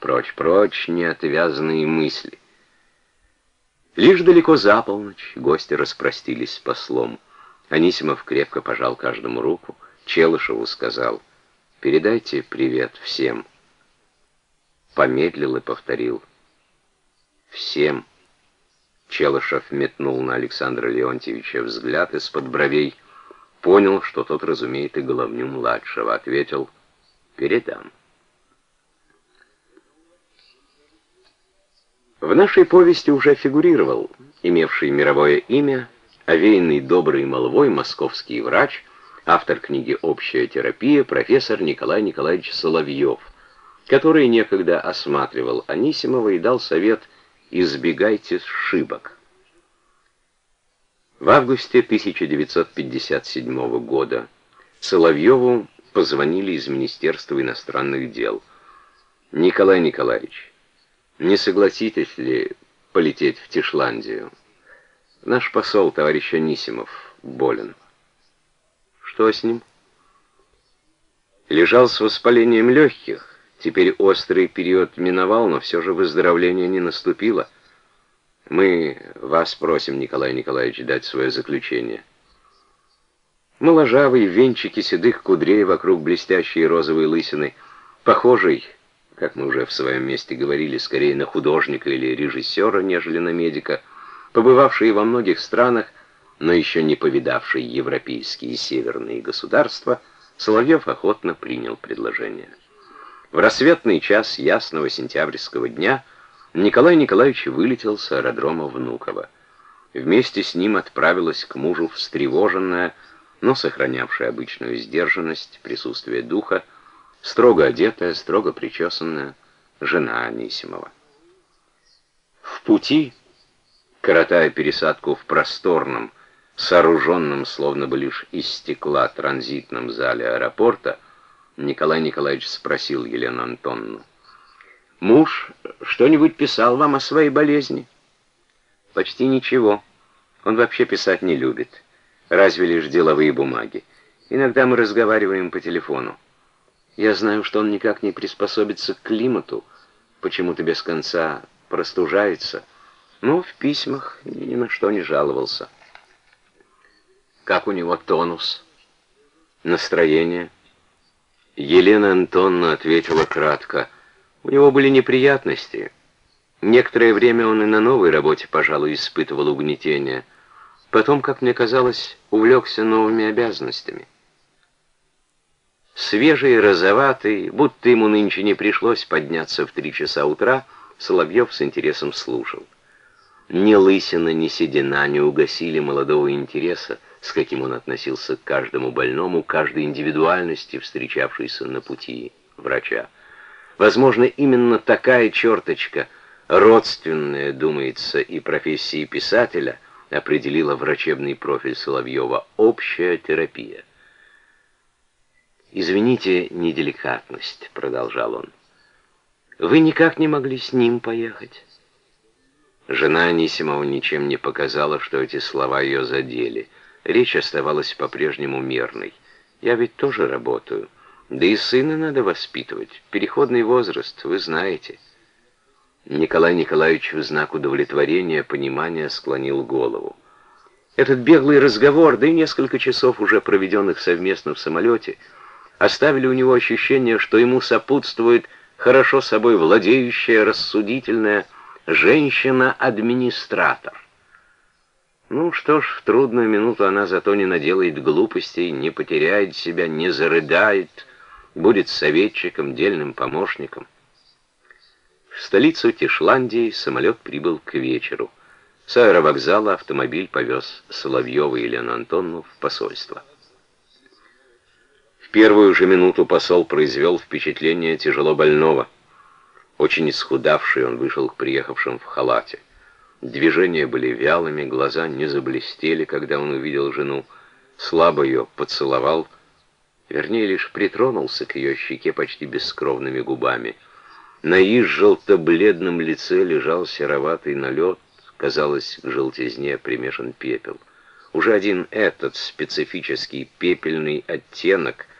Прочь, прочь, неотвязные мысли. Лишь далеко за полночь гости распростились с послом. Анисимов крепко пожал каждому руку, Челышеву сказал, «Передайте привет всем». Помедлил и повторил, «Всем». Челышев метнул на Александра Леонтьевича взгляд из-под бровей, понял, что тот разумеет и головню-младшего, ответил «Передам». В нашей повести уже фигурировал, имевший мировое имя, овеянный доброй молвой московский врач, автор книги «Общая терапия» профессор Николай Николаевич Соловьев, который некогда осматривал Анисимова и дал совет «избегайте сшибок». В августе 1957 года Соловьеву позвонили из Министерства иностранных дел. «Николай Николаевич, не согласитесь ли полететь в Тишландию? Наш посол, товарищ Анисимов, болен. Что с ним? Лежал с воспалением легких. Теперь острый период миновал, но все же выздоровление не наступило. Мы вас просим, Николай Николаевич, дать свое заключение. Моложавый, венчики седых кудрей вокруг блестящей розовой лысины, похожий как мы уже в своем месте говорили, скорее на художника или режиссера, нежели на медика, побывавший во многих странах, но еще не повидавший европейские и северные государства, Соловьев охотно принял предложение. В рассветный час ясного сентябрьского дня Николай Николаевич вылетел с аэродрома Внуково. Вместе с ним отправилась к мужу встревоженная, но сохранявшая обычную сдержанность, присутствие духа, строго одетая, строго причесанная жена Анисимова. В пути, коротая пересадку в просторном, сооруженном словно бы лишь из стекла транзитном зале аэропорта, Николай Николаевич спросил Елену Антонну. «Муж что-нибудь писал вам о своей болезни?» «Почти ничего. Он вообще писать не любит. Разве лишь деловые бумаги. Иногда мы разговариваем по телефону. Я знаю, что он никак не приспособится к климату, почему-то без конца простужается, но в письмах ни на что не жаловался. Как у него тонус? Настроение? Елена Антонна ответила кратко. У него были неприятности. Некоторое время он и на новой работе, пожалуй, испытывал угнетение. Потом, как мне казалось, увлекся новыми обязанностями. Свежий, розоватый, будто ему нынче не пришлось подняться в три часа утра, Соловьев с интересом слушал. Ни лысина, ни седина не угасили молодого интереса, с каким он относился к каждому больному, каждой индивидуальности, встречавшейся на пути врача. Возможно, именно такая черточка, родственная, думается, и профессии писателя, определила врачебный профиль Соловьева – общая терапия. «Извините неделикатность», — продолжал он. «Вы никак не могли с ним поехать?» Жена Анисимова ничем не показала, что эти слова ее задели. Речь оставалась по-прежнему мерной. «Я ведь тоже работаю. Да и сына надо воспитывать. Переходный возраст, вы знаете». Николай Николаевич в знак удовлетворения, понимания склонил голову. Этот беглый разговор, да и несколько часов уже проведенных совместно в самолете — оставили у него ощущение, что ему сопутствует хорошо собой владеющая, рассудительная женщина-администратор. Ну что ж, в трудную минуту она зато не наделает глупостей, не потеряет себя, не зарыдает, будет советчиком, дельным помощником. В столицу Тишландии самолет прибыл к вечеру. С аэровокзала автомобиль повез Соловьева и Елену Антонну в посольство. Первую же минуту посол произвел впечатление тяжело больного. Очень исхудавший он вышел к приехавшим в халате. Движения были вялыми, глаза не заблестели, когда он увидел жену. Слабо ее поцеловал, вернее, лишь притронулся к ее щеке почти бескровными губами. На изжелто-бледном лице лежал сероватый налет, казалось, к желтизне примешан пепел. Уже один этот специфический пепельный оттенок —